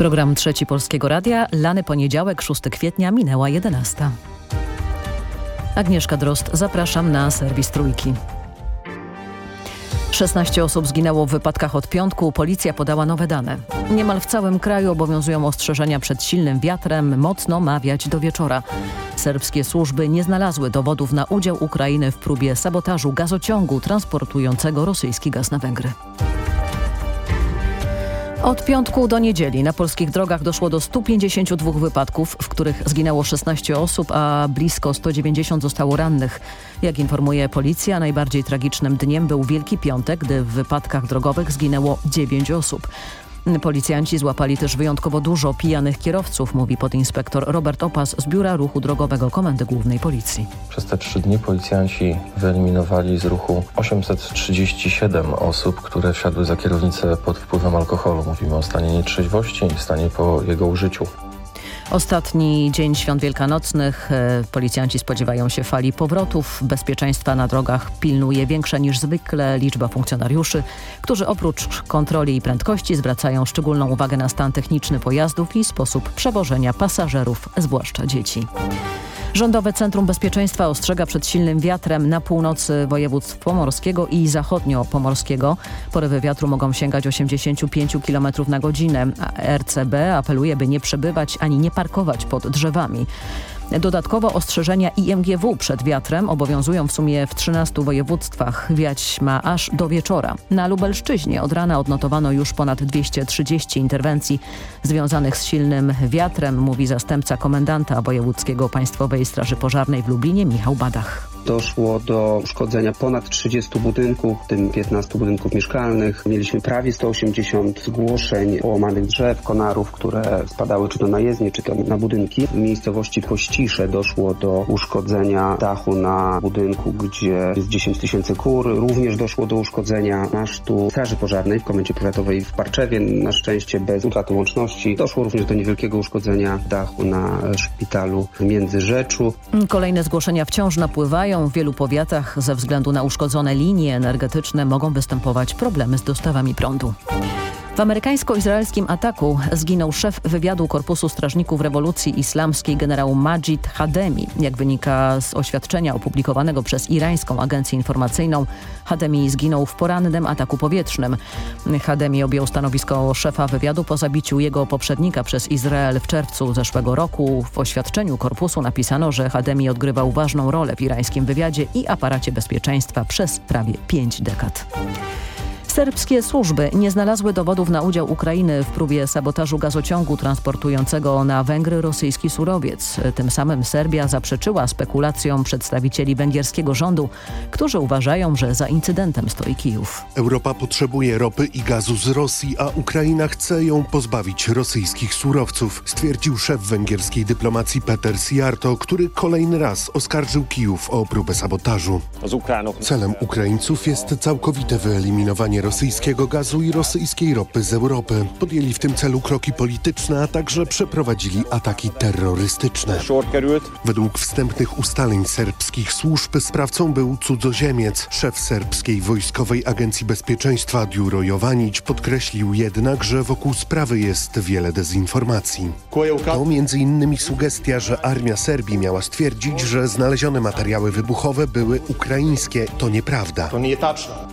Program Trzeci Polskiego Radia, lany poniedziałek, 6 kwietnia, minęła 11. Agnieszka Drost, zapraszam na serwis Trójki. 16 osób zginęło w wypadkach od piątku. Policja podała nowe dane. Niemal w całym kraju obowiązują ostrzeżenia przed silnym wiatrem. Mocno ma wiać do wieczora. Serbskie służby nie znalazły dowodów na udział Ukrainy w próbie sabotażu gazociągu transportującego rosyjski gaz na Węgry. Od piątku do niedzieli na polskich drogach doszło do 152 wypadków, w których zginęło 16 osób, a blisko 190 zostało rannych. Jak informuje policja, najbardziej tragicznym dniem był Wielki Piątek, gdy w wypadkach drogowych zginęło 9 osób. Policjanci złapali też wyjątkowo dużo pijanych kierowców, mówi podinspektor Robert Opas z Biura Ruchu Drogowego Komendy Głównej Policji. Przez te trzy dni policjanci wyeliminowali z ruchu 837 osób, które wsiadły za kierownicę pod wpływem alkoholu. Mówimy o stanie nietrzeźwości i stanie po jego użyciu. Ostatni dzień świąt wielkanocnych. E, policjanci spodziewają się fali powrotów. Bezpieczeństwa na drogach pilnuje większa niż zwykle liczba funkcjonariuszy, którzy oprócz kontroli i prędkości zwracają szczególną uwagę na stan techniczny pojazdów i sposób przewożenia pasażerów, zwłaszcza dzieci. Rządowe Centrum Bezpieczeństwa ostrzega przed silnym wiatrem na północy województw pomorskiego i zachodnio-pomorskiego. Porywy wiatru mogą sięgać 85 km na godzinę. A RCB apeluje, by nie przebywać ani nie parkować pod drzewami. Dodatkowo ostrzeżenia IMGW przed wiatrem obowiązują w sumie w 13 województwach. Wiać ma aż do wieczora. Na Lubelszczyźnie od rana odnotowano już ponad 230 interwencji związanych z silnym wiatrem, mówi zastępca komendanta wojewódzkiego Państwowej Straży Pożarnej w Lublinie Michał Badach. Doszło do uszkodzenia ponad 30 budynków, w tym 15 budynków mieszkalnych. Mieliśmy prawie 180 zgłoszeń połamanych drzew, konarów, które spadały czy to na jezdnie, czy to na budynki. W miejscowości Pościsze doszło do uszkodzenia dachu na budynku, gdzie jest 10 tysięcy kur. Również doszło do uszkodzenia masztu Straży Pożarnej w Komendzie Powiatowej w Parczewie, na szczęście bez utraty łączności. Doszło również do niewielkiego uszkodzenia dachu na szpitalu Międzyrzeczu. Kolejne zgłoszenia wciąż napływają w wielu powiatach ze względu na uszkodzone linie energetyczne mogą występować problemy z dostawami prądu. W amerykańsko-izraelskim ataku zginął szef wywiadu Korpusu Strażników Rewolucji Islamskiej generał Majid Hademi. Jak wynika z oświadczenia opublikowanego przez irańską agencję informacyjną, Hademi zginął w porannym ataku powietrznym. Hademi objął stanowisko szefa wywiadu po zabiciu jego poprzednika przez Izrael w czerwcu zeszłego roku. W oświadczeniu korpusu napisano, że Hademi odgrywał ważną rolę w irańskim wywiadzie i aparacie bezpieczeństwa przez prawie pięć dekad. Serbskie służby nie znalazły dowodów na udział Ukrainy w próbie sabotażu gazociągu transportującego na Węgry rosyjski surowiec. Tym samym Serbia zaprzeczyła spekulacjom przedstawicieli węgierskiego rządu, którzy uważają, że za incydentem stoi Kijów. Europa potrzebuje ropy i gazu z Rosji, a Ukraina chce ją pozbawić rosyjskich surowców, stwierdził szef węgierskiej dyplomacji Peter Siarto, który kolejny raz oskarżył Kijów o próbę sabotażu. Celem Ukraińców jest całkowite wyeliminowanie rosyjskiego gazu i rosyjskiej ropy z Europy. Podjęli w tym celu kroki polityczne, a także przeprowadzili ataki terrorystyczne. Według wstępnych ustaleń serbskich służb sprawcą był cudzoziemiec. Szef serbskiej wojskowej agencji bezpieczeństwa Djuro Jovanić podkreślił jednak, że wokół sprawy jest wiele dezinformacji. To między innymi sugestia, że armia Serbii miała stwierdzić, że znalezione materiały wybuchowe były ukraińskie. To nieprawda.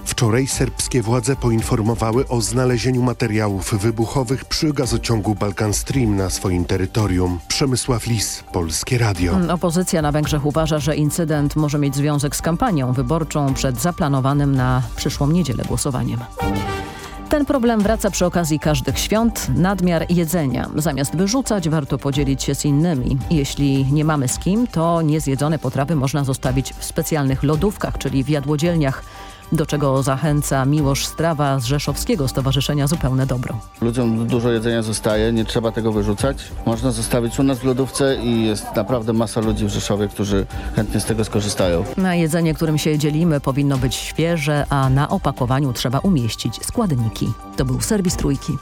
Wczoraj serbskie władze poinformowały o znalezieniu materiałów wybuchowych przy gazociągu Balkan Stream na swoim terytorium. Przemysław Lis, Polskie Radio. Opozycja na Węgrzech uważa, że incydent może mieć związek z kampanią wyborczą przed zaplanowanym na przyszłą niedzielę głosowaniem. Ten problem wraca przy okazji każdych świąt, nadmiar jedzenia. Zamiast wyrzucać, warto podzielić się z innymi. Jeśli nie mamy z kim, to niezjedzone potrawy można zostawić w specjalnych lodówkach, czyli w jadłodzielniach do czego zachęca Miłosz Strawa z Rzeszowskiego Stowarzyszenia Zupełne Dobro. Ludziom dużo jedzenia zostaje, nie trzeba tego wyrzucać. Można zostawić u nas w lodówce i jest naprawdę masa ludzi w Rzeszowie, którzy chętnie z tego skorzystają. Na jedzenie, którym się dzielimy powinno być świeże, a na opakowaniu trzeba umieścić składniki. To był serwis Trójki.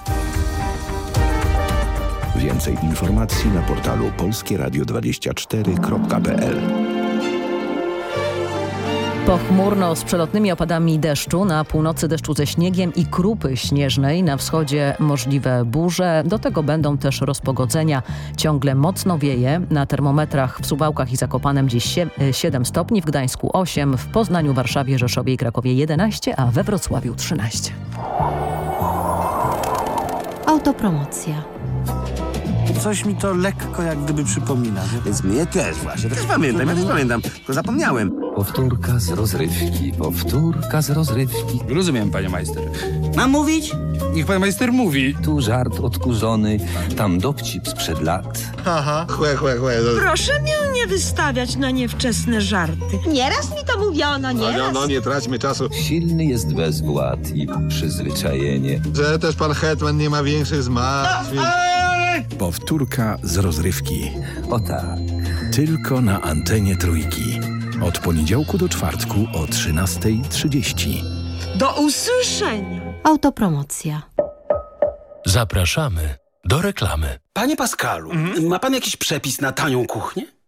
Więcej informacji na portalu polskieradio24.pl Pochmurno z przelotnymi opadami deszczu, na północy deszczu ze śniegiem i krupy śnieżnej, na wschodzie możliwe burze. Do tego będą też rozpogodzenia. Ciągle mocno wieje. Na termometrach w Suwałkach i Zakopanem dziś 7 stopni, w Gdańsku 8, w Poznaniu, Warszawie, Rzeszowie i Krakowie 11, a we Wrocławiu 13. Autopromocja. Coś mi to lekko jak gdyby przypomina. Więc mnie też właśnie. Też pamiętam, ja też pamiętam, tylko zapomniałem. Powtórka z rozrywki, powtórka z rozrywki. Rozumiem, panie majster. Mam mówić? Niech pan majster mówi. Tu żart odkurzony, tam dowcip sprzed lat. Haha, chłe, chłe, chłe. Proszę mnie nie wystawiać na niewczesne żarty. Nieraz mi to mówiono, nieraz. No, no, nie traćmy czasu. Silny jest bezwład i przyzwyczajenie. Że też pan Hetman nie ma większych zmartwień. Powtórka z rozrywki. O tak. Tylko na antenie trójki. Od poniedziałku do czwartku o 13.30. Do usłyszenia. Autopromocja. Zapraszamy do reklamy. Panie Pascalu, ma pan jakiś przepis na tanią kuchnię?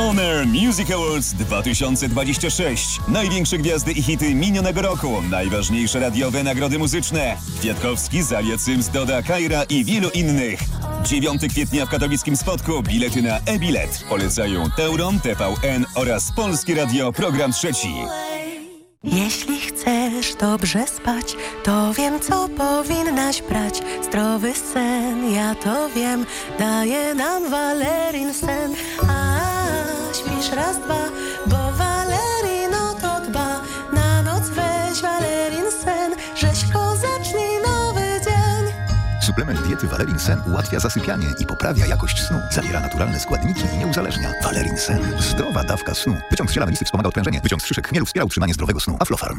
Honor Music Awards 2026. Największe gwiazdy i hity minionego roku. Najważniejsze radiowe nagrody muzyczne. Kwiatkowski, Zalia Cyms, Doda, Kajra i wielu innych. 9 kwietnia w katowickim spotku bilety na e-bilet. Polecają Teuron, TVN oraz Polskie Radio Program Trzeci. Jeśli chcesz dobrze spać, to wiem, co powinnaś brać. Zdrowy sen, ja to wiem, daje nam Valerin sen. A raz, dwa, bo Valerin o to dba. Na noc weź Valerin sen, rzeźko zacznij nowy dzień. Suplement diety Valerin Sen ułatwia zasypianie i poprawia jakość snu. Zawiera naturalne składniki i nie uzależnia. Valerin Sen. Zdrowa dawka snu. Wyciąg z ziela melisy wspomaga odprężenie. Wyciąg z szyszek chmielu wspiera utrzymanie zdrowego snu. Aflofarm.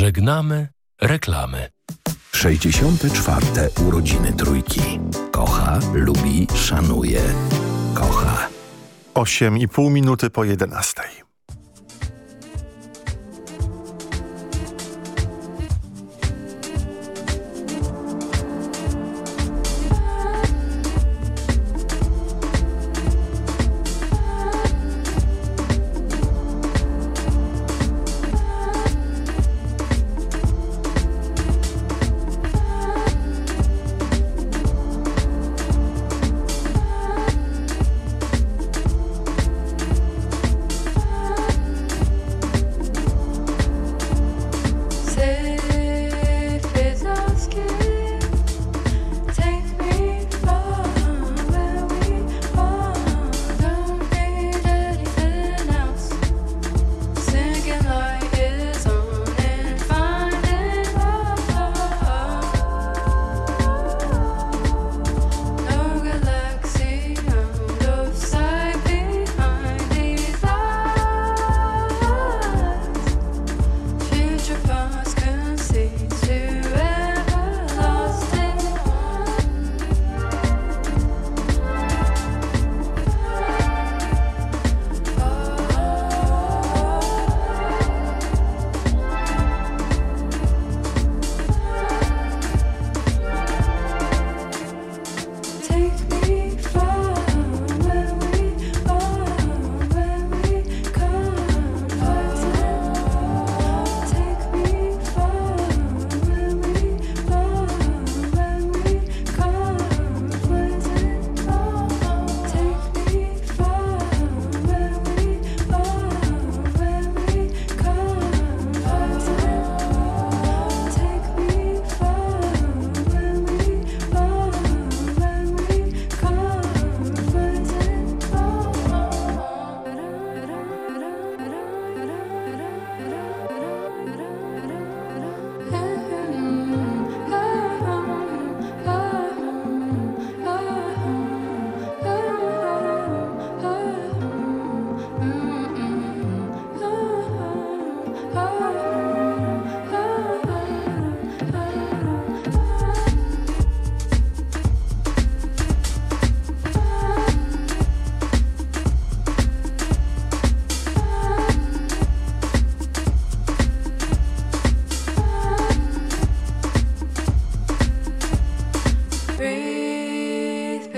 Żegnamy reklamy. 64. urodziny trójki. Kocha, lubi, szanuje. Kocha. 8,5 minuty po 11.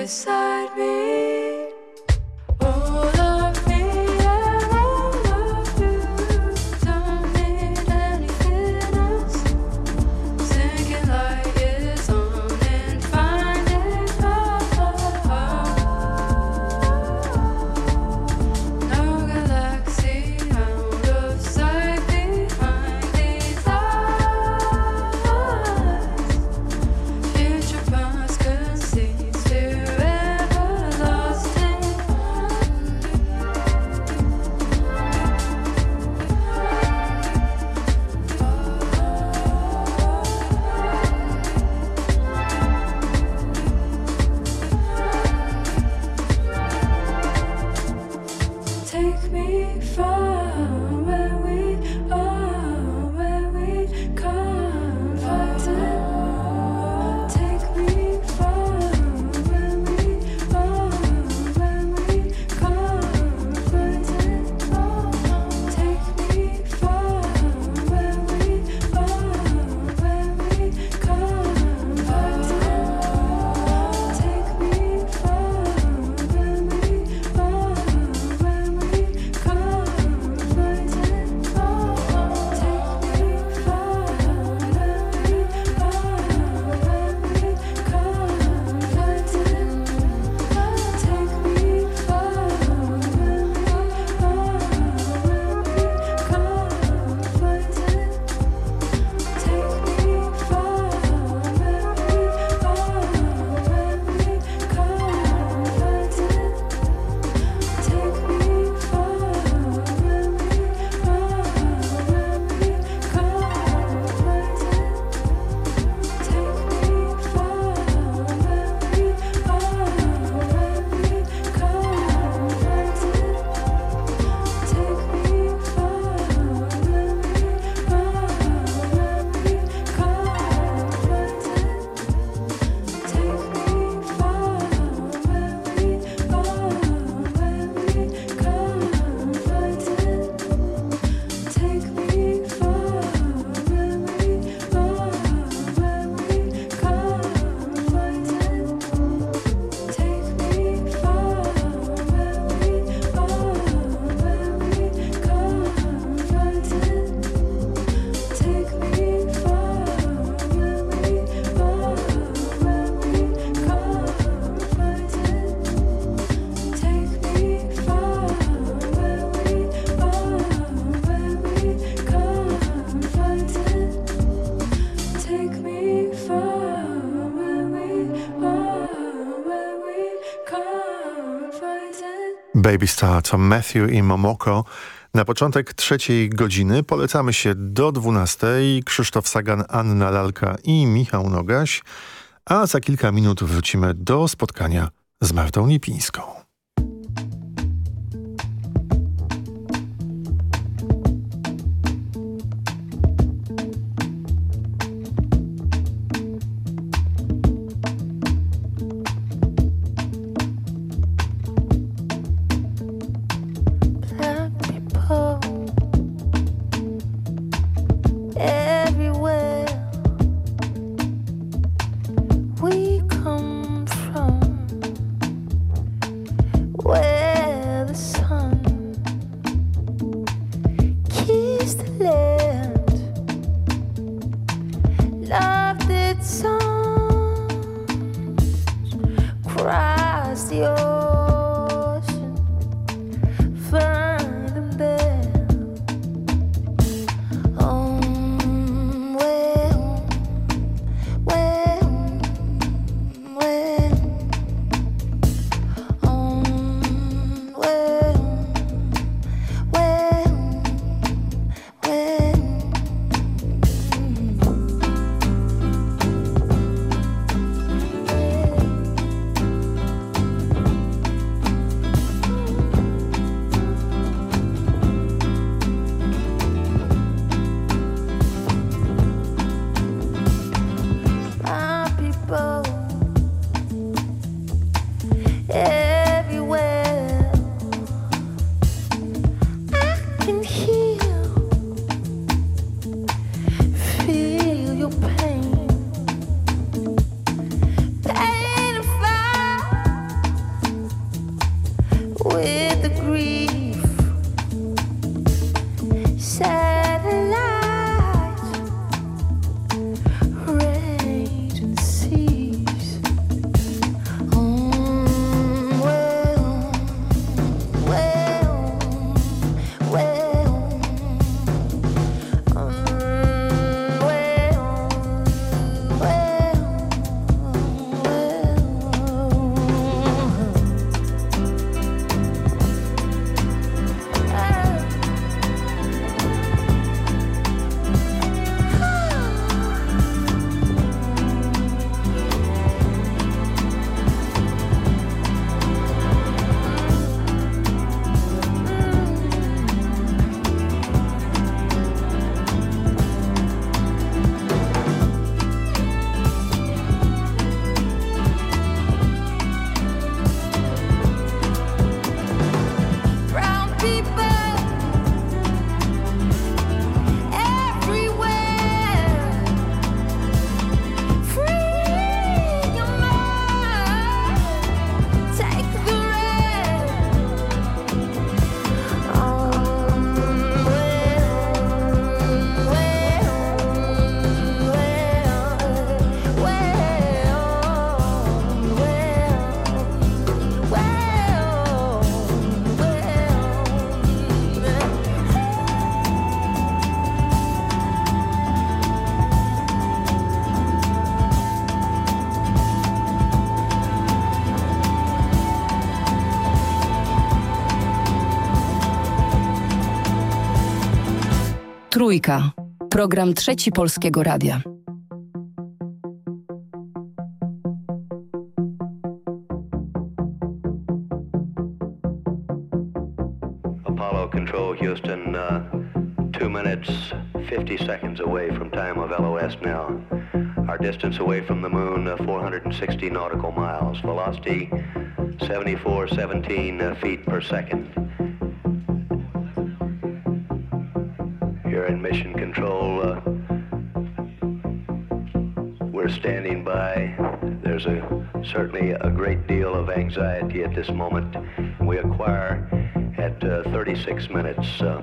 beside Baby Star to Matthew i Momoko. Na początek trzeciej godziny polecamy się do 12. Krzysztof Sagan, Anna Lalka i Michał Nogaś. A za kilka minut wrócimy do spotkania z Martą Lipińską. Trójka. Program Trzeci Polskiego Radia. Apollo Control Houston, uh, 2 minutes 50 seconds away from time of LOS now. Our distance away from the moon, uh, 460 nautical miles. Velocity, 7417 uh, feet per second. Mission Control, uh, we're standing by. There's a certainly a great deal of anxiety at this moment. We acquire at uh, 36 minutes. Uh,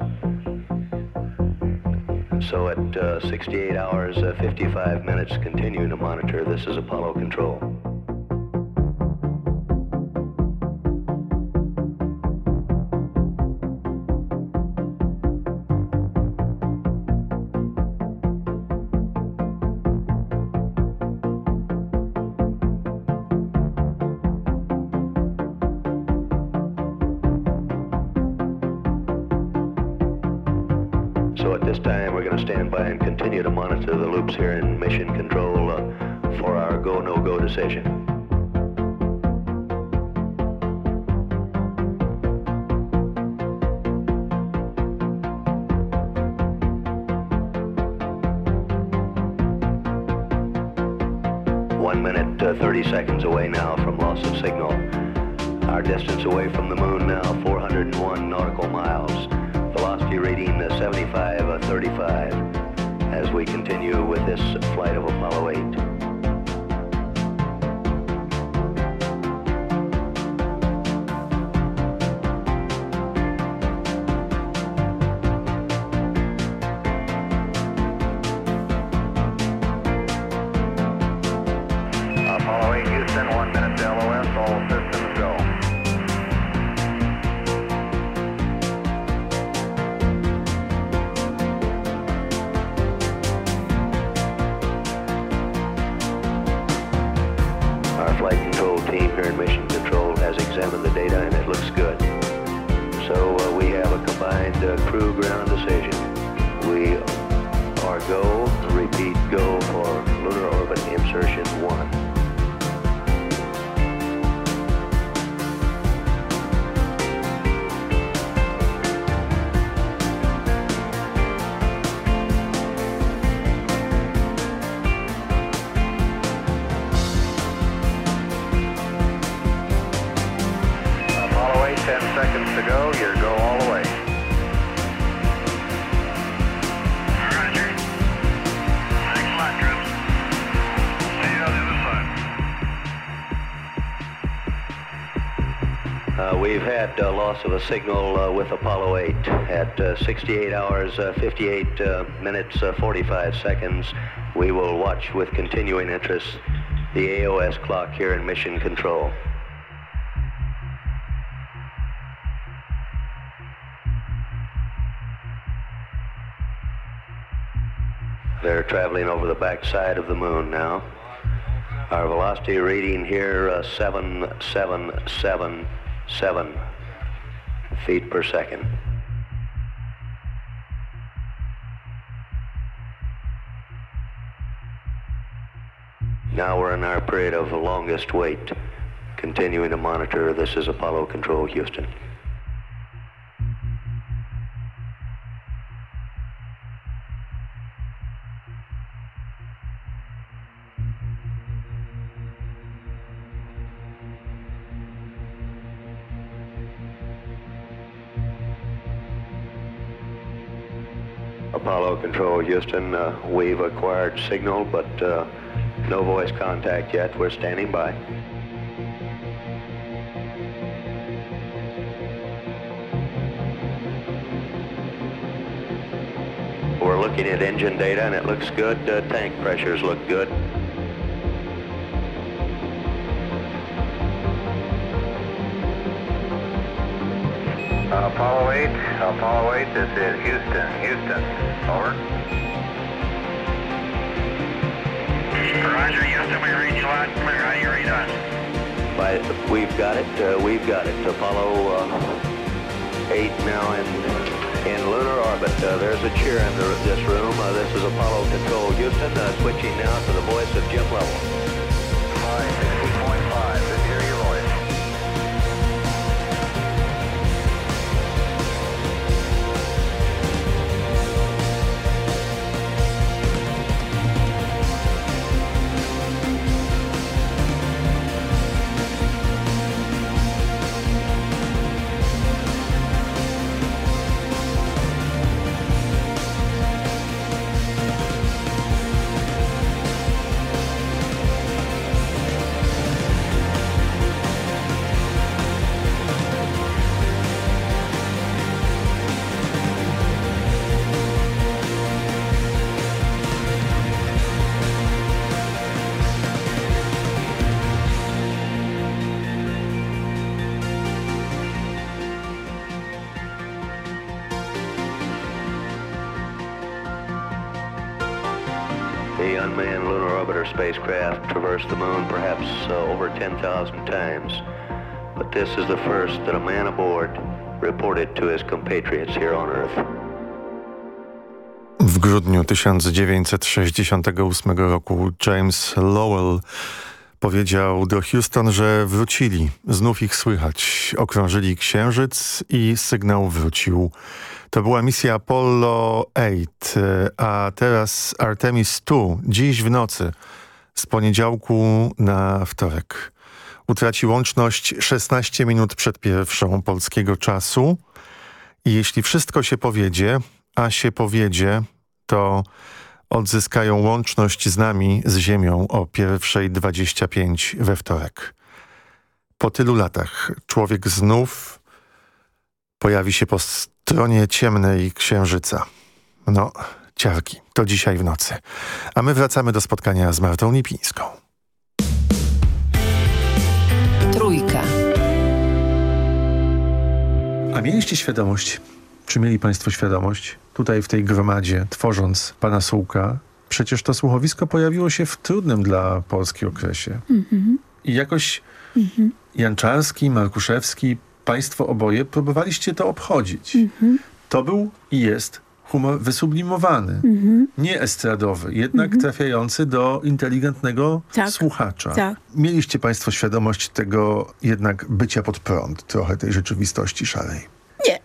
so at uh, 68 hours, uh, 55 minutes, continuing to monitor. This is Apollo Control. And continue to monitor the loops here in Mission Control uh, for our go-no-go decision. One minute, uh, 30 seconds away now from loss of signal. Our distance away from the moon now, Go. Uh, loss of a signal uh, with Apollo 8 at uh, 68 hours, uh, 58 uh, minutes, uh, 45 seconds. We will watch with continuing interest the AOS clock here in Mission Control. They're traveling over the backside of the moon now. Our velocity reading here, uh, 7777 feet per second. Now we're in our period of longest wait, continuing to monitor. This is Apollo Control Houston. Control Houston, uh, we've acquired signal, but uh, no voice contact yet. We're standing by. We're looking at engine data and it looks good. Uh, tank pressures look good. Apollo 8, Apollo 8, this is Houston, Houston, over. Roger, Houston, we read you loud and clear. How do you read us? By, we've got it, uh, we've got it. Apollo uh, 8 now in in lunar orbit. Uh, there's a cheer in the, this room. Uh, this is Apollo Control Houston, uh, switching now to the voice of Jim Lovell. Spacecraft traversed the moon perhaps uh, over 10,000 times. But this is the first that a man aboard reported to his compatriots here on Earth. W grudniu 1968 roku James Lowell powiedział do Houston, że wrócili. Znów ich słychać. Okrążyli księżyc i sygnał wrócił. To była misja Apollo 8, a teraz Artemis 2, dziś w nocy, z poniedziałku na wtorek. Utraci łączność 16 minut przed pierwszą polskiego czasu i jeśli wszystko się powiedzie, a się powiedzie, to odzyskają łączność z nami, z Ziemią o pierwszej 25 we wtorek. Po tylu latach człowiek znów pojawi się po stronie ciemnej księżyca. No, ciarki, to dzisiaj w nocy. A my wracamy do spotkania z Martą Lipińską. Trójka. A mieliście świadomość, czy mieli państwo świadomość, tutaj w tej gromadzie, tworząc pana Sułka, przecież to słuchowisko pojawiło się w trudnym dla Polski okresie. Mhm. I jakoś Mhm. Janczarski, Markuszewski, państwo oboje próbowaliście to obchodzić. Mhm. To był i jest humor wysublimowany, Mhm. nie estradowy, jednak trafiający do inteligentnego Tak. słuchacza. Tak. Mieliście państwo świadomość tego jednak bycia pod prąd trochę tej rzeczywistości szarej. Nie.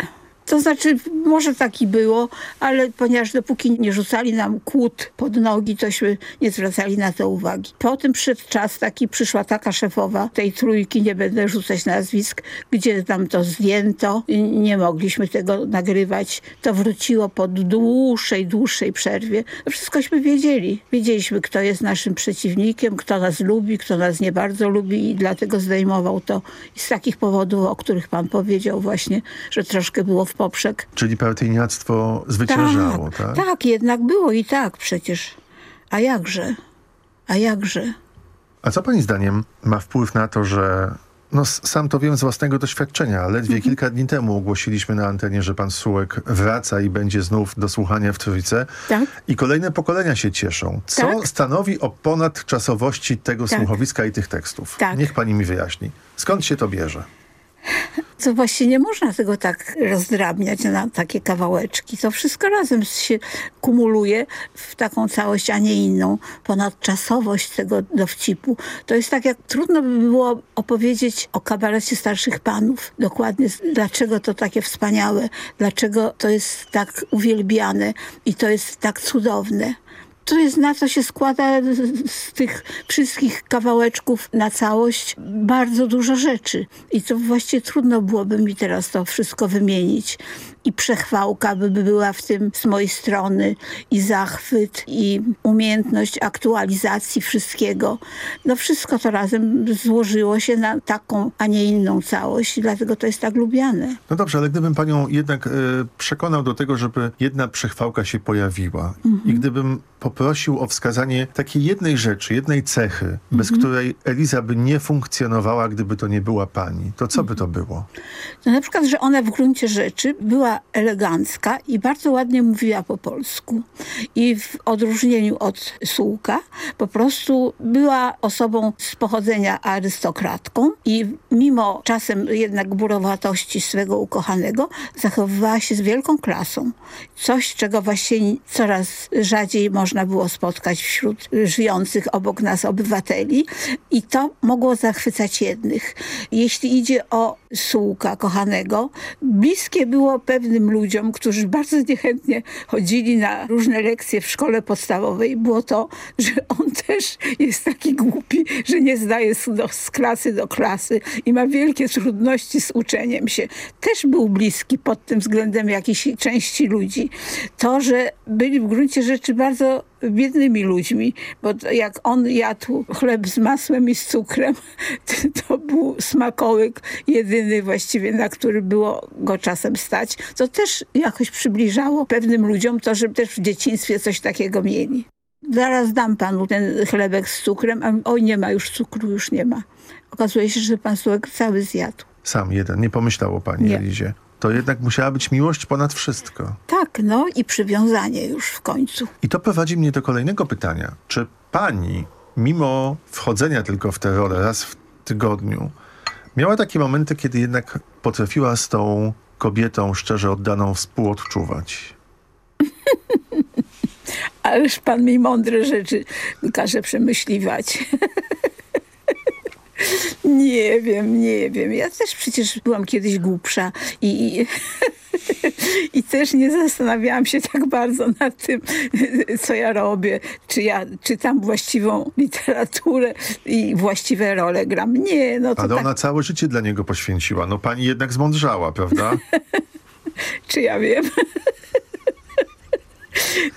To znaczy, może taki było, ale ponieważ dopóki nie rzucali nam kłód pod nogi, tośmy nie zwracali na to uwagi. Potem przyszedł czas taki, przyszła taka szefowa tej trójki, nie będę rzucać nazwisk, gdzie nam to zdjęto. i Nie mogliśmy tego nagrywać. To wróciło po dłuższej, dłuższej przerwie. Wszystkośmy wiedzieli. Wiedzieliśmy, kto jest naszym przeciwnikiem, kto nas lubi, kto nas nie bardzo lubi i dlatego zdejmował to. I z takich powodów, o których pan powiedział właśnie, że troszkę było w poprzek. Czyli partyjniactwo zwyciężało, tak? Tak, jednak było i tak przecież. A jakże? A jakże? A co pani zdaniem ma wpływ na to, że no sam to wiem z własnego doświadczenia. Ledwie kilka dni temu ogłosiliśmy na antenie, że pan Sułek wraca i będzie znów do słuchania w Trójce. Tak. I kolejne pokolenia się cieszą. Co Tak. stanowi o ponadczasowości tego Tak. słuchowiska i tych tekstów? Tak. Niech pani mi wyjaśni. Skąd się to bierze? To właśnie nie można tego tak rozdrabniać na takie kawałeczki. To wszystko razem się kumuluje w taką całość, a nie inną. Ponadczasowość tego dowcipu. To jest tak, jak trudno by było opowiedzieć o kabarecie starszych panów. Dokładnie, dlaczego to takie wspaniałe, dlaczego to jest tak uwielbiane i to jest tak cudowne. To jest na co się składa z, z tych wszystkich kawałeczków na całość bardzo dużo rzeczy. I to właściwie trudno byłoby mi teraz to wszystko wymienić. I przechwałka by była w tym z mojej strony, i zachwyt, i umiejętność aktualizacji wszystkiego. No wszystko to razem złożyło się na taką, a nie inną całość. I dlatego to jest tak lubiane. No dobrze, ale gdybym panią jednak e, przekonał do tego, żeby jedna przechwałka się pojawiła i gdybym po poprosił o wskazanie takiej jednej rzeczy, jednej cechy, bez Mhm. której Eliza by nie funkcjonowała, gdyby to nie była pani, to co by to było? No na przykład, że ona w gruncie rzeczy była elegancka i bardzo ładnie mówiła po polsku. I w odróżnieniu od Sułka po prostu była osobą z pochodzenia arystokratką i mimo czasem jednak burowatości swego ukochanego zachowywała się z wielką klasą. Coś, czego właśnie coraz rzadziej można było spotkać wśród żyjących obok nas obywateli i to mogło zachwycać jednych. Jeśli idzie o Sułka kochanego, bliskie było pewnym ludziom, którzy bardzo niechętnie chodzili na różne lekcje w szkole podstawowej, było to, że on też jest taki głupi, że nie zdaje z, klasy do klasy i ma wielkie trudności z uczeniem się. Też był bliski pod tym względem jakiejś części ludzi. To, że byli w gruncie rzeczy bardzo biednymi ludźmi, bo jak on jadł chleb z masłem i z cukrem, to był smakołyk jedyny właściwie, na który było go czasem stać. To też jakoś przybliżało pewnym ludziom to, że też w dzieciństwie coś takiego mieli. Zaraz dam panu ten chlebek z cukrem, a oj nie ma już cukru, już nie ma. Okazuje się, że pan Sułek cały zjadł. Sam jeden, nie pomyślał o pani Nie. Elizie. To jednak musiała być miłość ponad wszystko. Tak, no i przywiązanie już w końcu. I to prowadzi mnie do kolejnego pytania. Czy pani, mimo wchodzenia tylko w tę rolę raz w tygodniu, miała takie momenty, kiedy jednak potrafiła z tą kobietą szczerze oddaną współodczuwać? Ależ pan mi mądre rzeczy każe przemyśliwać. Nie wiem, nie wiem. Ja też przecież byłam kiedyś głupsza i, i, i też nie zastanawiałam się tak bardzo nad tym, co ja robię, czy ja czytam właściwą literaturę i właściwe role gram. Nie, no to Ale tak, ona całe życie dla niego poświęciła. No pani jednak zmądrzała, prawda? czy ja wiem.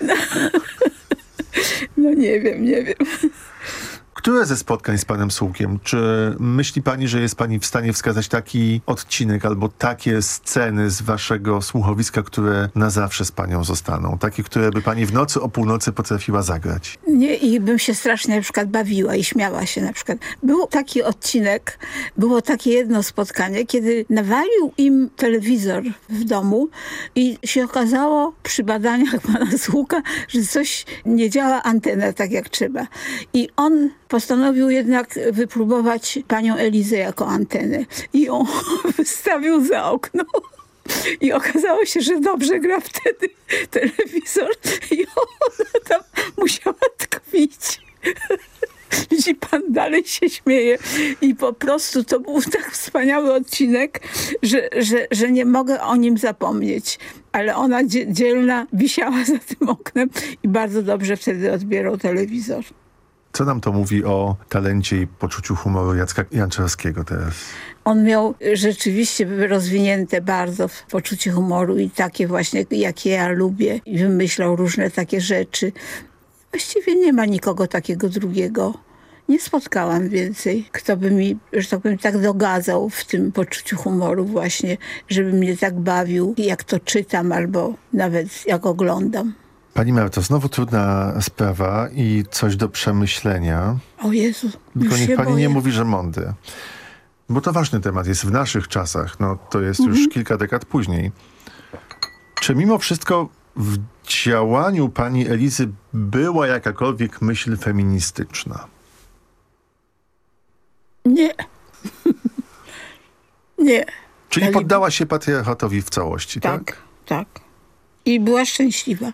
No, no nie wiem, nie wiem. Które ze spotkań z panem Sułkiem, czy myśli pani, że jest pani w stanie wskazać taki odcinek albo takie sceny z waszego słuchowiska, które na zawsze z panią zostaną? Takie, które by pani w nocy o północy potrafiła zagrać? Nie, i bym się strasznie na przykład bawiła i śmiała się na przykład. Był taki odcinek, było takie jedno spotkanie, kiedy nawalił im telewizor w domu i się okazało przy badaniach pana Słuka, że coś nie działa antena tak jak trzeba. I on postanowił jednak wypróbować panią Elizę jako antenę i ją wystawił za okno. I okazało się, że dobrze gra wtedy telewizor i ona tam musiała tkwić. Widzi pan, dalej się śmieje. I po prostu to był tak wspaniały odcinek, że, że, że nie mogę o nim zapomnieć. Ale ona dzie- dzielna wisiała za tym oknem i bardzo dobrze wtedy odbierał telewizor. Co nam to mówi o talencie i poczuciu humoru Jacka Janczarskiego teraz? On miał rzeczywiście rozwinięte bardzo poczucie humoru i takie właśnie, jakie ja lubię. I wymyślał różne takie rzeczy. Właściwie nie ma nikogo takiego drugiego. Nie spotkałam więcej, kto by mi, że tak powiem, tak dogadzał w tym poczuciu humoru właśnie, żeby mnie tak bawił, jak to czytam albo nawet jak oglądam. Pani Marto, znowu trudna sprawa i coś do przemyślenia. O Jezu, Tylko już niech pani boję. nie mówi, że mądry. Bo to ważny temat jest w naszych czasach. No to jest już Mhm. kilka dekad później. Czy mimo wszystko w działaniu pani Elizy była jakakolwiek myśl feministyczna? Nie. nie. Czyli poddała się patriarchatowi w całości, tak? Tak, tak. I była szczęśliwa.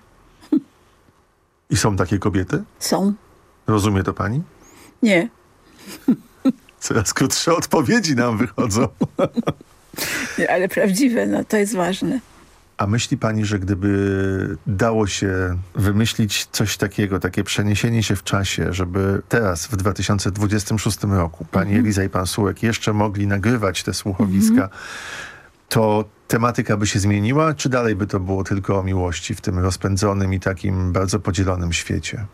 I są takie kobiety? Są. Rozumie to pani? Nie. Coraz krótsze odpowiedzi nam wychodzą. Nie, ale prawdziwe, no to jest ważne. A myśli pani, że gdyby dało się wymyślić coś takiego, takie przeniesienie się w czasie, żeby teraz, w 2026 roku, pani Mhm. Eliza i pan Sułek jeszcze mogli nagrywać te słuchowiska, Mhm. To tematyka by się zmieniła, czy dalej by to było tylko o miłości w tym rozpędzonym i takim bardzo podzielonym świecie?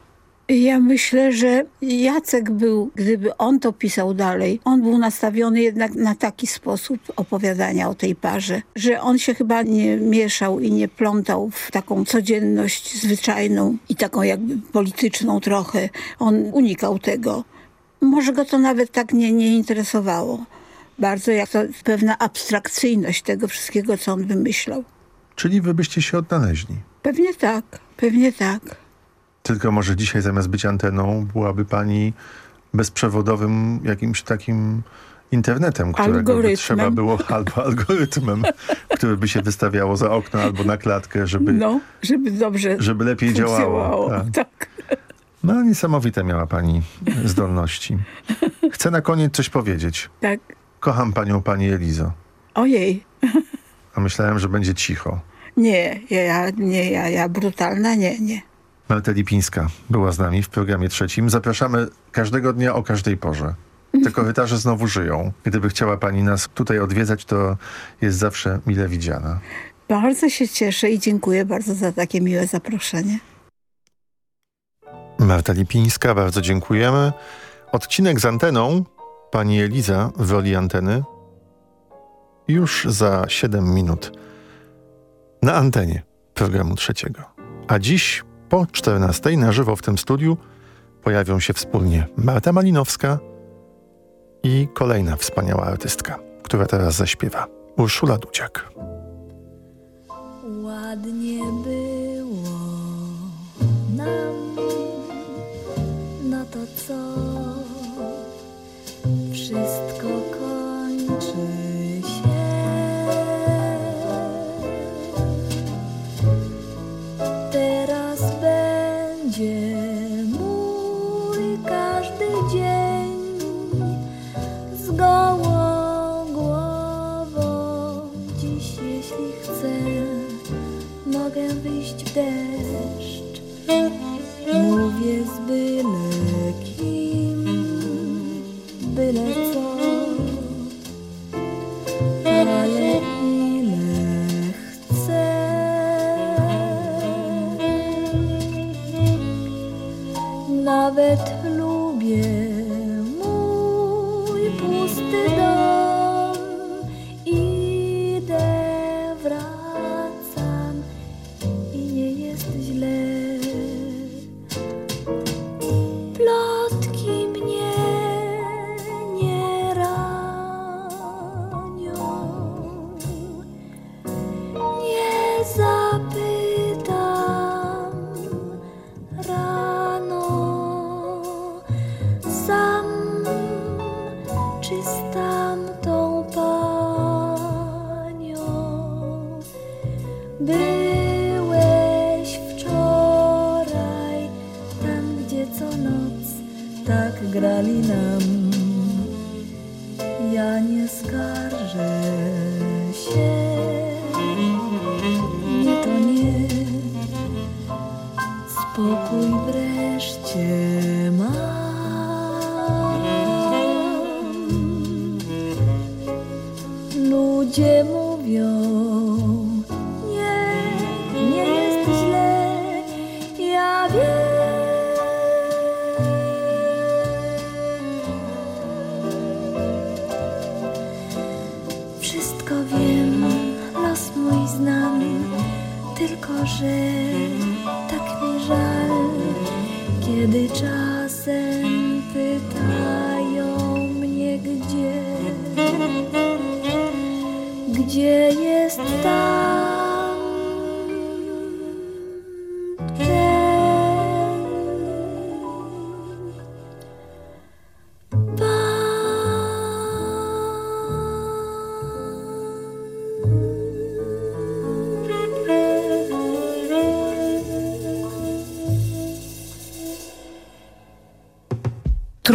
Ja myślę, że Jacek był, gdyby on to pisał dalej, on był nastawiony jednak na taki sposób opowiadania o tej parze, że on się chyba nie mieszał i nie plątał w taką codzienność zwyczajną i taką jakby polityczną trochę. On unikał tego. Może go to nawet tak nie, nie interesowało. Bardzo jak to pewna abstrakcyjność tego wszystkiego, co on wymyślał. Czyli wy byście się odnaleźli. Pewnie tak, pewnie tak. Tylko może dzisiaj zamiast być anteną byłaby pani bezprzewodowym jakimś takim internetem, którego by trzeba było, albo algorytmem, który by się wystawiało za okno albo na klatkę, żeby, No, żeby dobrze żeby lepiej działało. Tak. Tak. No niesamowite miała pani zdolności. Chcę na koniec coś powiedzieć. tak. Kocham panią, pani Elizo. Ojej. A myślałem, że będzie cicho. Nie, ja, nie, ja, ja brutalna, nie, nie. Marta Lipińska była z nami w programie trzecim. Zapraszamy każdego dnia o każdej porze. Te korytarze znowu żyją. Gdyby chciała pani nas tutaj odwiedzać, to jest zawsze mile widziana. Bardzo się cieszę i dziękuję bardzo za takie miłe zaproszenie. Marta Lipińska, bardzo dziękujemy. Odcinek z anteną, pani Eliza w roli anteny, już za 7 minut na antenie programu trzeciego. A dziś po 14 na żywo w tym studiu pojawią się wspólnie Marta Malinowska i kolejna wspaniała artystka, która teraz zaśpiewa, Urszula Dudziak. Ładnie było nam, no to co? Wszystko söyle tak grali nam. Ja nie skarżę się.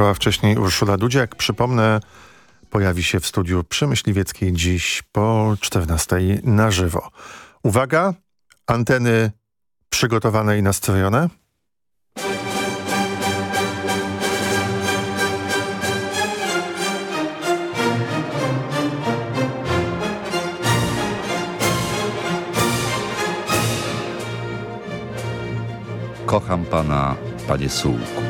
A wcześniej Urszula Dudziak. Przypomnę, pojawi się w studiu przy Myśliwieckiej dziś po 14 na żywo. Uwaga, anteny przygotowane i nastrojone. Kocham pana, panie Sułku.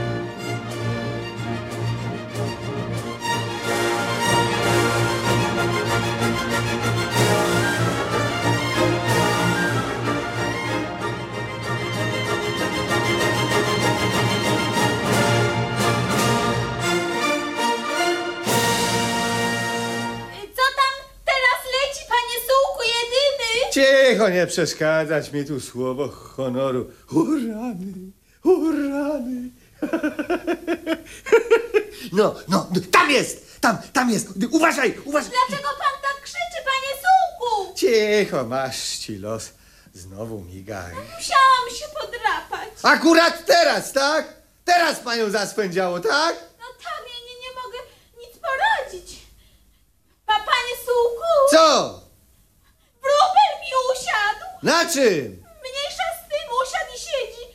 Cicho, nie przeszkadzać mi tu słowo honoru. Urany, urany. No, no, tam jest, tam, tam jest. Uważaj, uważaj. Dlaczego pan tak krzyczy, panie Sułku? Cicho, masz ci los. Znowu miga. Musiałam się podrapać. Akurat teraz, tak? Teraz panią zaspędziało, tak? No tam, ja nie, nie mogę nic poradzić. Pa, panie Sułku? Co? Wróbel usiadł. Na czym? Mniejsza z tym, usiadł i siedzi.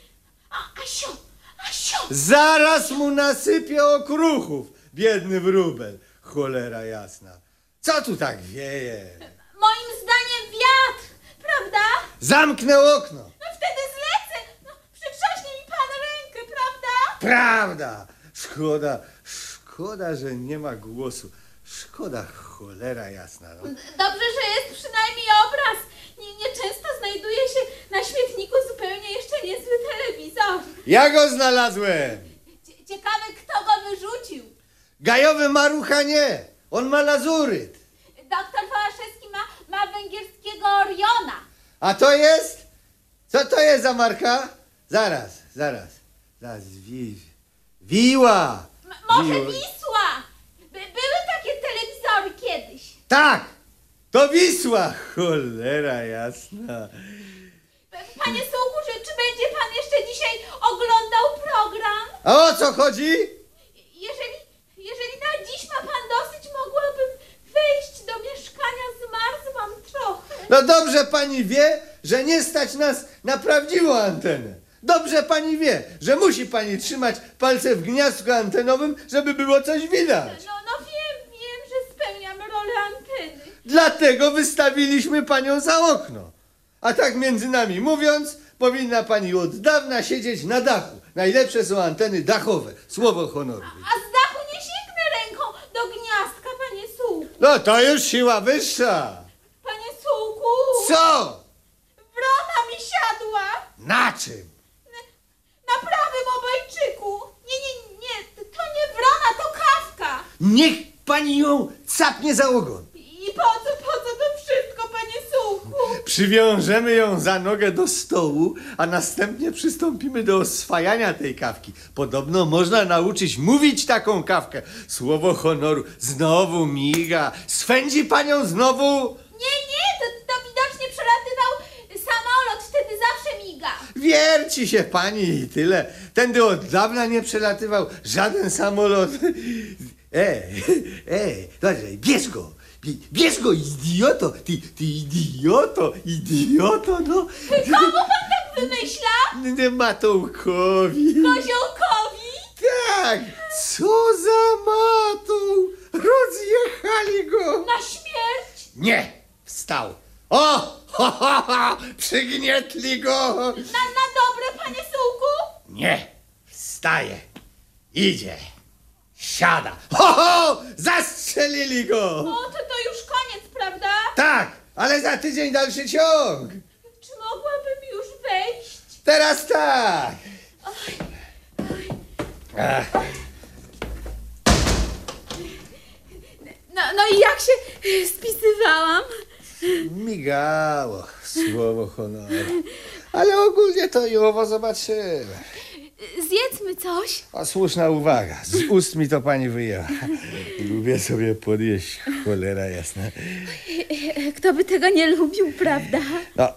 A, Asio, Asio. Zaraz mu nasypię okruchów, biedny wróbel. Cholera jasna. Co tu tak wieje? Moim zdaniem wiatr, prawda? Zamknę okno. No wtedy zlecę. No, przytrzaśnie mi pan rękę, prawda? Prawda. Szkoda, szkoda, że nie ma głosu. Szkoda, cholera jasna. No. Dobrze, że jest przynajmniej obraz. Nie, nieczęsto znajduje się na śmietniku zupełnie jeszcze niezły telewizor. Ja go znalazłem. Cie- Ciekawe, kto go wyrzucił. Gajowy marucha nie. On ma lazuryt. Doktor Wałaszewski ma, ma węgierskiego Oriona. A to jest? Co to jest za marka? Zaraz, zaraz. Zaraz, wi... Wiła. M- może. Wisła. By, były takie telewizory kiedyś. Tak, to Wisła. Cholera jasna. Panie Sułku, czy, będzie pan jeszcze dzisiaj oglądał program? A o co chodzi? Jeżeli, jeżeli na dziś ma pan dosyć, mogłabym wejść do mieszkania. Zmarzłam trochę. No dobrze pani wie, że nie stać nas na prawdziwą antenę. Dobrze pani wie, że musi pani trzymać palce w gniazdku antenowym, żeby było coś widać. No, no wiem, wiem, że spełniam rolę anteny. Dlatego wystawiliśmy panią za okno. A tak między nami mówiąc, powinna pani od dawna siedzieć na dachu. Najlepsze są anteny dachowe. Słowo honoru. A z dachu nie sięgnę ręką do gniazdka, panie Sułku. No to już siła wyższa. Panie Sułku! Co? Wrona mi siadła! Na czym? Na prawym obojczyku! Nie, nie, nie, to nie wrona, to kawka! Niech pani ją capnie za ogon. I po co, po co to wszystko, panie Sułku? Przywiążemy ją za nogę do stołu, a następnie przystąpimy do oswajania tej kawki. Podobno można nauczyć mówić taką kawkę. Słowo honoru znowu miga. Swędzi panią znowu? Nie, nie, to, to widocznie przelatywał samolot, wtedy zawsze miga. Wierci się pani i tyle. Tędy od dawna nie przelatywał żaden samolot. E, e, dobrze, bierz go. Bie- Bierz go, idioto! Ty, ty idioto, idioto, no. Komu pan tak wymyśla? Matołkowi. Koziołkowi? Tak! Co za matą! Rozjechali go! Na śmierć? Nie! Wstał! O! Ho, ho, ho, przygnietli go! Na, na dobre, panie Sułku? Nie! Wstaje! Idzie! Siada! Ho, ho! Zastrzelili go! O, to, to już koniec, prawda? Tak! Ale za tydzień dalszy ciąg! Czy mogłabym już wejść? Teraz tak! Ach, No, no i jak się spisywałam? migało słowo honoru. Ale ogólnie to Jowo zobaczyłem. Coś. A słuszna uwaga. Z ust mi to pani wyjęła. Lubię sobie podjeść, cholera jasna. Kto by tego nie lubił, prawda? No,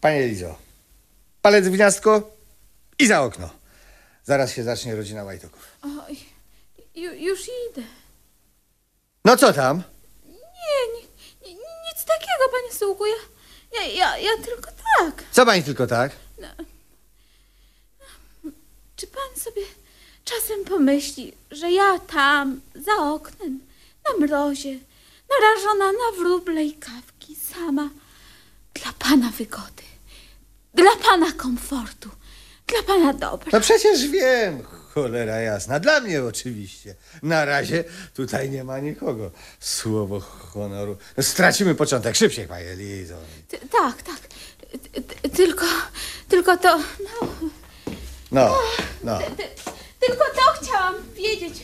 panie Lizo, palec w gniazdko i za okno. Zaraz się zacznie rodzina Łajtoków. Oj, ju, już idę. No co tam? Nie, nie, nie, nic takiego, panie Sułku. Ja, ja, ja, ja tylko tak. Co pani tylko tak? Czy pan sobie czasem pomyśli, że ja tam, za oknem, na mrozie, narażona na wróble i kawki, sama, dla pana wygody, dla pana komfortu, dla pana dobra. No przecież wiem, cholera jasna. Dla mnie oczywiście. Na razie tutaj nie ma nikogo. Słowo honoru. No, stracimy początek. Szybciej, panie Elizo. Ty, tak, tak. Ty, ty, tylko, tylko to, no, No, no. ty, ty, tylko to chciałam wiedzieć.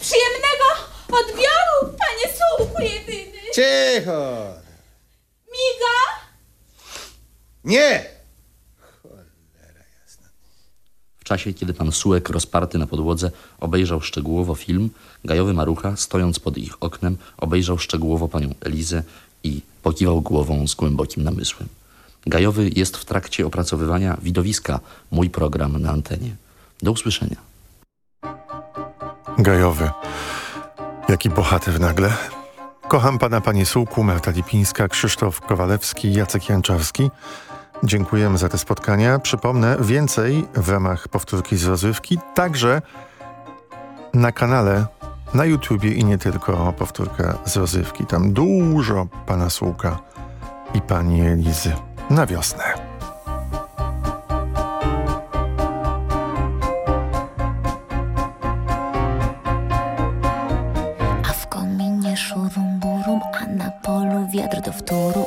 Przyjemnego odbioru, panie Sułku jedyny. Cicho! Miga? Nie! W czasie, kiedy pan Sułek rozparty na podłodze obejrzał szczegółowo film, gajowy Marucha, stojąc pod ich oknem, obejrzał szczegółowo panią Elizę i pokiwał głową z głębokim namysłem. Gajowy jest w trakcie opracowywania widowiska Mój program na antenie. Do usłyszenia. Gajowy. Jaki bohater nagle. Kocham pana, panie Sułku, Marta Lipińska, Krzysztof Kowalewski, Jacek Janczarski. Dziękujemy za te spotkania. Przypomnę, więcej w ramach powtórki z rozrywki, także na kanale na YouTubie i nie tylko powtórka z rozrywki. Tam dużo pana Sułka i pani Elizy na wiosnę. A w kominie szurum burum, a na polu wiatr do wtóru,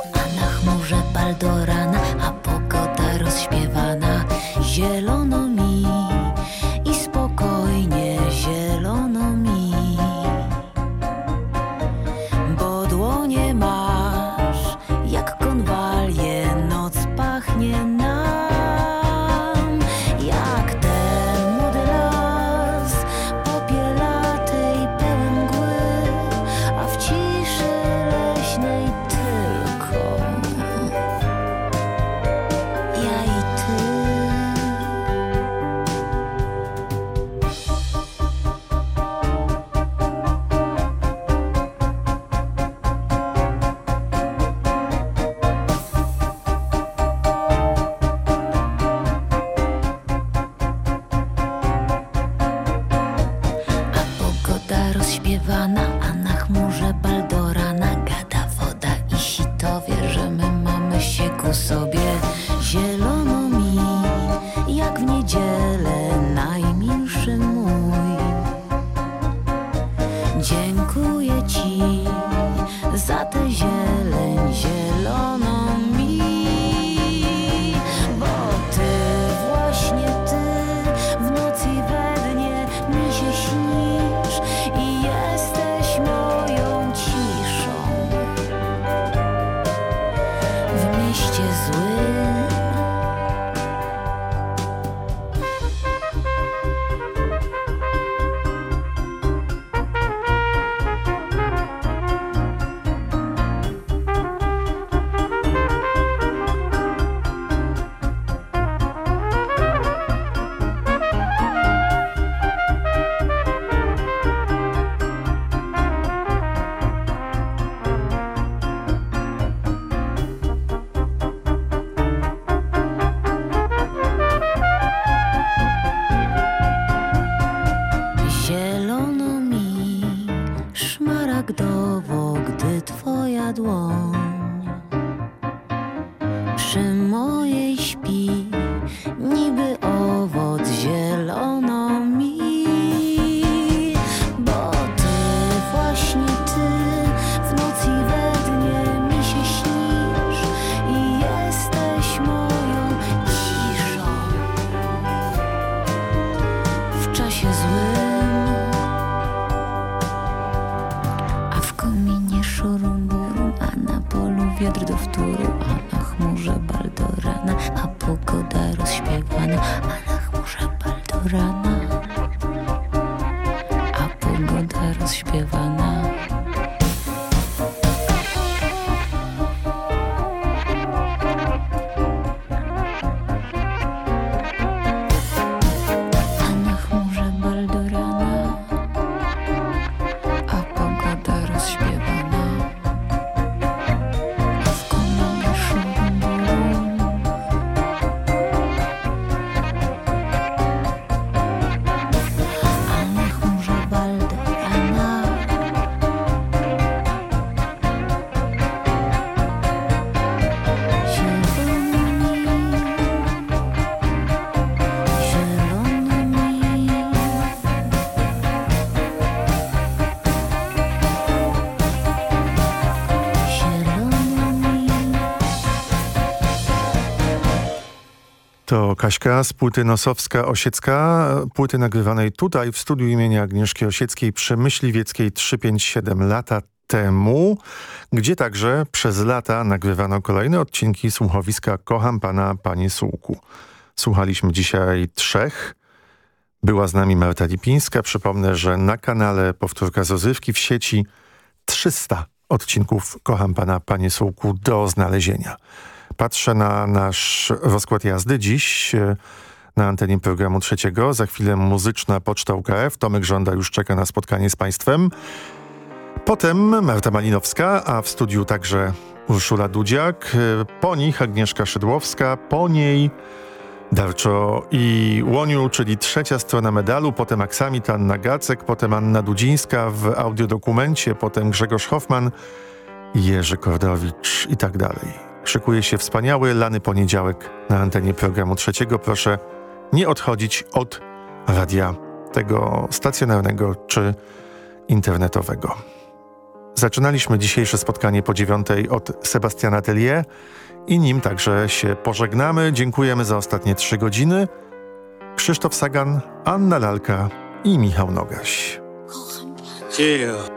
Kaśka z płyty Nosowska-Osiecka, płyty nagrywanej tutaj w studiu imienia Agnieszki Osieckiej przy Myśliwieckiej 357 lata temu, gdzie także przez lata nagrywano kolejne odcinki słuchowiska Kocham Pana, Panie Sułku. Słuchaliśmy dzisiaj trzech. Była z nami Marta Lipińska. Przypomnę, że na kanale Powtórka z rozrywki w sieci 300 odcinków Kocham Pana, Panie Sułku do znalezienia. Patrzę na nasz rozkład jazdy dziś e, na antenie programu trzeciego. Za chwilę muzyczna poczta UKF. Tomek Żąda już czeka na spotkanie z Państwem. Potem Marta Malinowska, a w studiu także Urszula Dudziak. E, po nich Agnieszka Szydłowska, po niej Darczo i Łoniu, czyli trzecia strona medalu, potem Aksamit, Anna Gacek, potem Anna Dudzińska w audiodokumencie, potem Grzegorz Hoffman, Jerzy Kordowicz i tak dalej. Szykuje się wspaniały lany poniedziałek na antenie programu trzeciego. Proszę nie odchodzić od radia tego stacjonarnego czy internetowego. Zaczynaliśmy dzisiejsze spotkanie po dziewiątej od Sebastiana Tellier i nim także się pożegnamy. Dziękujemy za ostatnie trzy godziny. Krzysztof Sagan, Anna Lalka i Michał Nogaś. Yeah.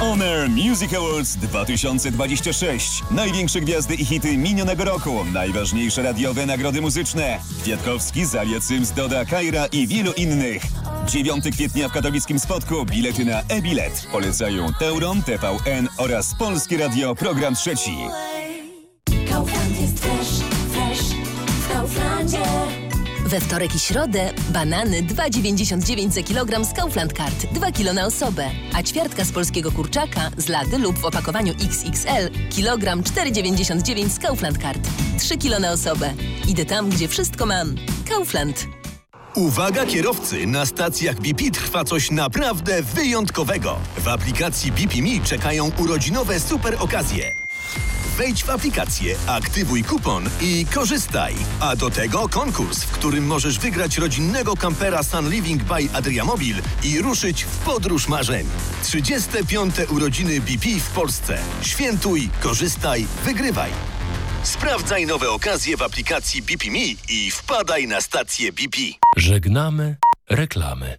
Honor Music Awards 2026. Największe gwiazdy i hity minionego roku. Najważniejsze radiowe nagrody muzyczne. Kwiatkowski, Zalia Cyms, Doda, Kajra i wielu innych. 9 kwietnia w katowickim spotku bilety na e-bilet. Polecają Teuron, TVN oraz Polskie Radio Program Trzeci. Kaufland jest fresh, fresh w Kauflandzie. We wtorek i środę banany 2,99 za kilogram z Kaufland Card. 2 kilo na osobę. A ćwiartka z polskiego kurczaka z lady lub w opakowaniu XXL kilogram 4,99 z Kaufland Card. 3 kilo na osobę. Idę tam, gdzie wszystko mam. Kaufland. Uwaga kierowcy, na stacjach BP trwa coś naprawdę wyjątkowego. W aplikacji BP czekają urodzinowe super okazje. Wejdź w aplikację, aktywuj kupon i korzystaj. A do tego konkurs, w którym możesz wygrać rodzinnego kampera Sun Living by Adriamobil i ruszyć w podróż marzeń. 35. urodziny BP w Polsce. Świętuj, korzystaj, wygrywaj. Sprawdzaj nowe okazje w aplikacji BP Me i wpadaj na stację BP. Żegnamy reklamy.